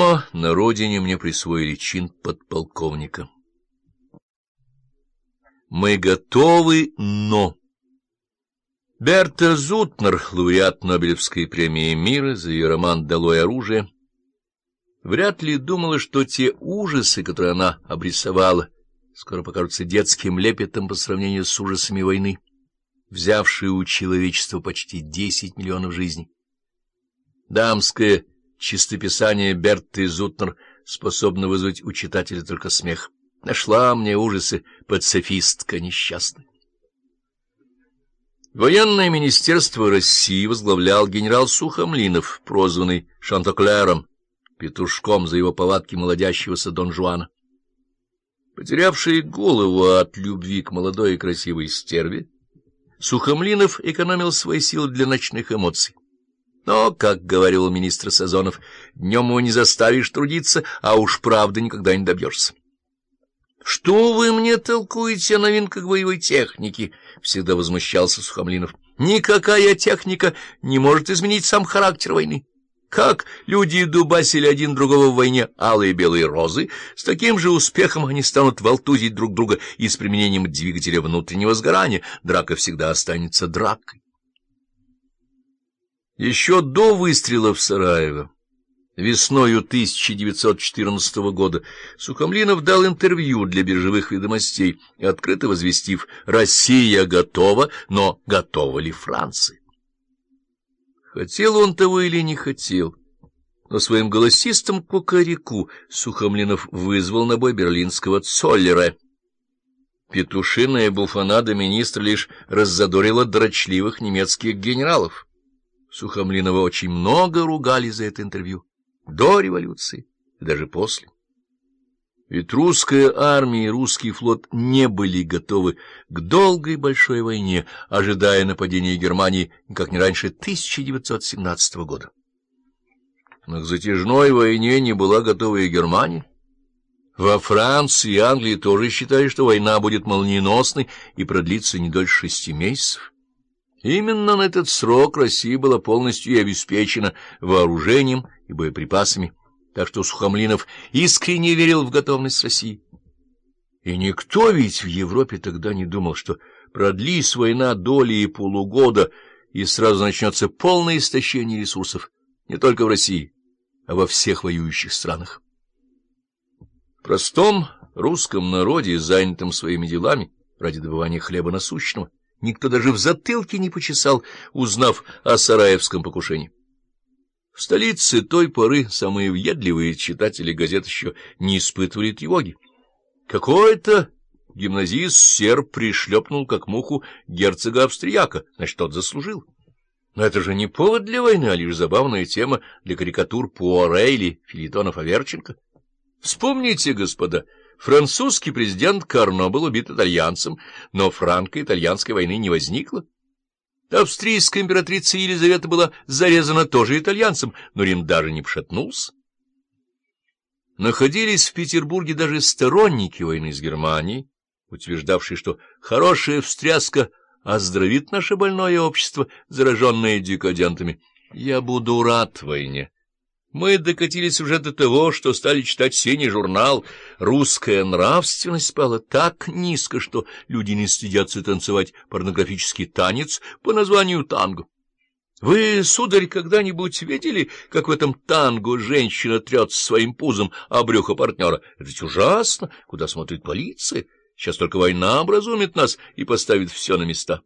Дома, на родине, мне присвоили чин подполковника. Мы готовы, но... Берта Зутнер, лауреат Нобелевской премии мира за ее роман «Долой оружие», вряд ли думала, что те ужасы, которые она обрисовала, скоро покажутся детским лепетом по сравнению с ужасами войны, взявшие у человечества почти десять миллионов жизней. Дамское чистописание Берты Зутнер способно вызвать у читателя только смех. Нашла мне ужасы пацифистка несчастная. Военное министерство России возглавлял генерал Сухомлинов, прозванный Шантоклером, петушком за его повадки молодящегося Дон Жуана. Потерявший голову от любви к молодой и красивой стерве, Сухомлинов экономил свои силы для ночных эмоций. Но, как говорил министр Сазонов, днем его не заставишь трудиться, а уж правда никогда не добьешься. — Что вы мне толкуете о новинках боевой техники? — всегда возмущался Сухомлинов. — Никакая техника не может изменить сам характер войны. Как люди дубасили один другого в войне алые белые розы, с таким же успехом они станут волтузить друг друга и с применением двигателя внутреннего сгорания. Драка всегда останется дракой. Еще до выстрела в Сараево, весною 1914 года, Сухомлинов дал интервью для биржевых ведомостей, открыто возвестив «Россия готова, но готова ли Франция?» Хотел он того или не хотел, но своим голосистым кукареку Сухомлинов вызвал на бой берлинского Цоллера. Петушиная буфанада министра лишь раззадорила дрочливых немецких генералов. Сухомлинова очень много ругали за это интервью, до революции и даже после. Ведь русская армия и русский флот не были готовы к долгой большой войне, ожидая нападения Германии как не раньше 1917 года. Но к затяжной войне не была готова и Германия. Во Франции и Англии тоже считали, что война будет молниеносной и продлится не дольше шести месяцев. Именно на этот срок Россия была полностью обеспечена вооружением и боеприпасами, так что Сухомлинов искренне верил в готовность России. И никто ведь в Европе тогда не думал, что продлись война доли и полугода, и сразу начнется полное истощение ресурсов, не только в России, а во всех воюющих странах. В простом русском народе, занятом своими делами ради добывания хлеба насущного, Никто даже в затылке не почесал, узнав о сараевском покушении. В столице той поры самые въедливые читатели газет еще не испытывали тревоги. Какой-то гимназист серб пришлепнул, как муху, герцога австрияка, значит, тот заслужил. Но это же не повод для войны, а лишь забавная тема для карикатур Пуаре или филитонов Аверченко. Вспомните, господа, Французский президент Карно был убит итальянцем, но франко-итальянской войны не возникло. Австрийская императрица Елизавета была зарезана тоже итальянцем, но Рим даже не пошатнулся. Находились в Петербурге даже сторонники войны с Германией, утверждавшие, что хорошая встряска оздоровит наше больное общество, зараженное декадентами. Я буду рад войне. Мы докатились уже до того, что стали читать синий журнал. Русская нравственность пала так низко, что люди не стыдятся танцевать порнографический танец по названию танго. Вы, сударь, когда-нибудь видели, как в этом танго женщина трется своим пузом о брюхо партнера? Это ведь ужасно! Куда смотрит полиция? Сейчас только война образумит нас и поставит все на места.